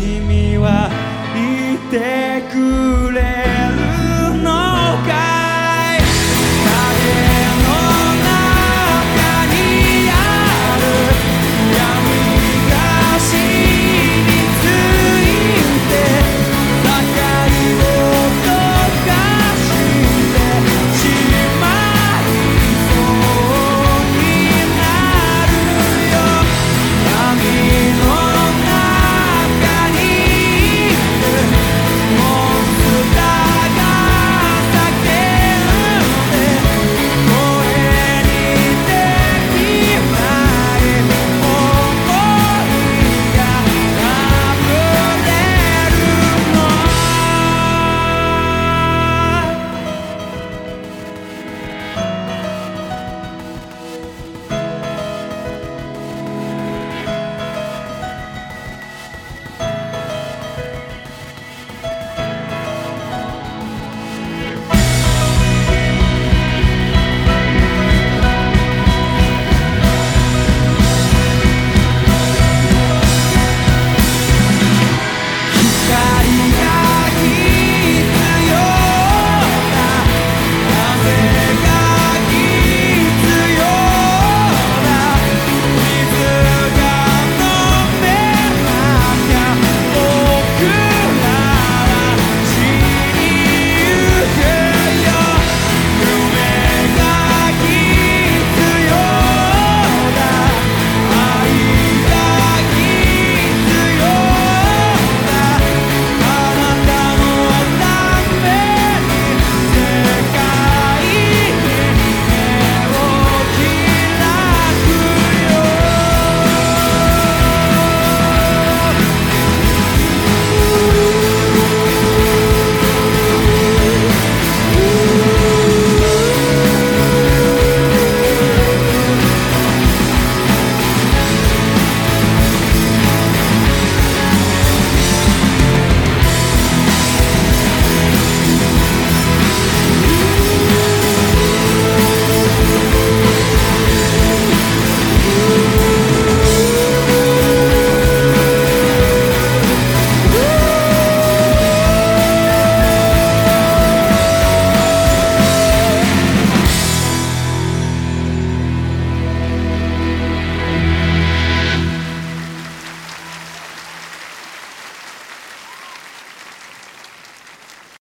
君はいてくれ